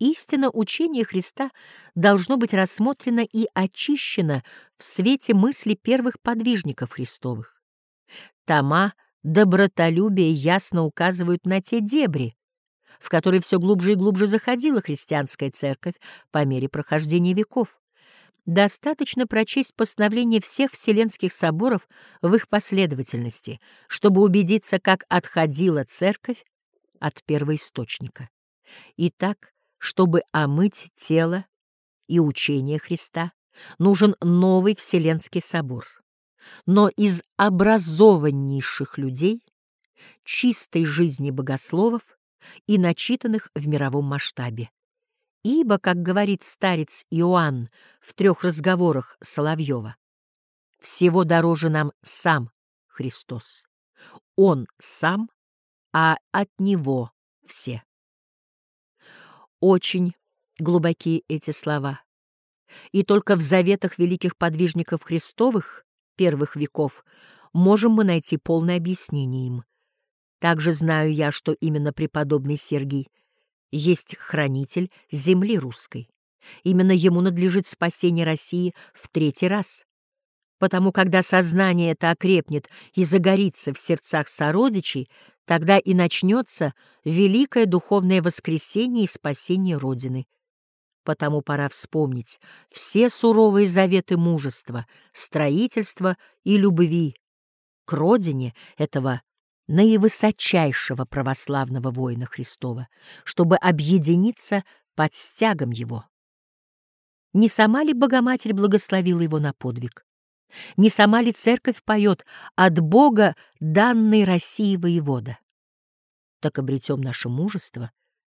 Истина учения Христа должно быть рассмотрено и очищено в свете мысли первых подвижников Христовых. Тома добротолюбия ясно указывают на те дебри, в которые все глубже и глубже заходила христианская церковь по мере прохождения веков. Достаточно прочесть постановления всех вселенских соборов в их последовательности, чтобы убедиться, как отходила церковь от первоисточника. Итак, чтобы омыть тело и учение Христа, нужен новый Вселенский собор. Но из образованнейших людей, чистой жизни богословов и начитанных в мировом масштабе. Ибо, как говорит старец Иоанн в трех разговорах Соловьева, всего дороже нам сам Христос. Он сам, а от Него все. Очень глубокие эти слова. И только в заветах великих подвижников Христовых первых веков можем мы найти полное объяснение им. Также знаю я, что именно преподобный Сергий есть хранитель земли русской. Именно ему надлежит спасение России в третий раз. Потому когда сознание это окрепнет и загорится в сердцах сородичей, тогда и начнется великое духовное воскресение и спасение Родины. Потому пора вспомнить все суровые заветы мужества, строительства и любви к родине этого наивысочайшего православного воина Христова, чтобы объединиться под стягом его. Не сама ли Богоматерь благословила его на подвиг? Не сама ли Церковь поет «От Бога данной России воевода»? Так обретем наше мужество,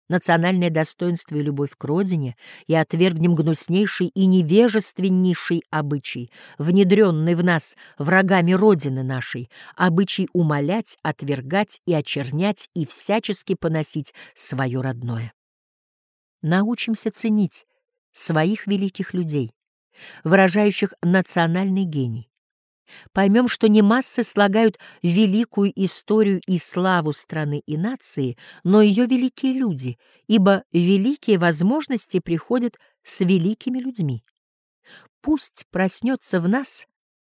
национальное достоинство и любовь к родине, и отвергнем гнуснейший и невежественнейший обычай, внедренный в нас врагами родины нашей, обычай умолять, отвергать и очернять и всячески поносить свое родное. Научимся ценить своих великих людей, выражающих национальный гений, Поймем, что не массы слагают великую историю и славу страны и нации, но ее великие люди, ибо великие возможности приходят с великими людьми. Пусть проснется в нас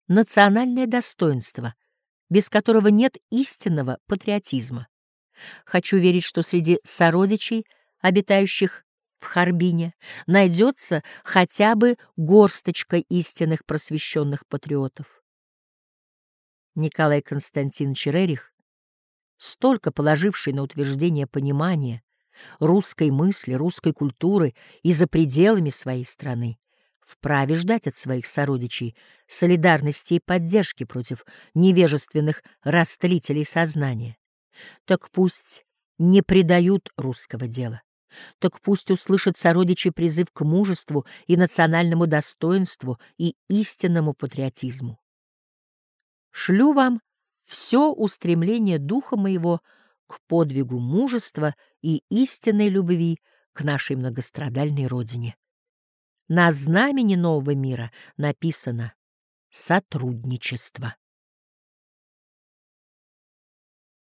национальное достоинство, без которого нет истинного патриотизма. Хочу верить, что среди сородичей, обитающих в Харбине, найдется хотя бы горсточка истинных просвещенных патриотов. Николай Константинович Рерих, столько положивший на утверждение понимания русской мысли, русской культуры и за пределами своей страны, вправе ждать от своих сородичей солидарности и поддержки против невежественных растлителей сознания. Так пусть не предают русского дела. Так пусть услышат сородичи призыв к мужеству и национальному достоинству и истинному патриотизму. Шлю вам все устремление духа моего к подвигу мужества и истинной любви к нашей многострадальной родине. На знамени нового мира написано «Сотрудничество».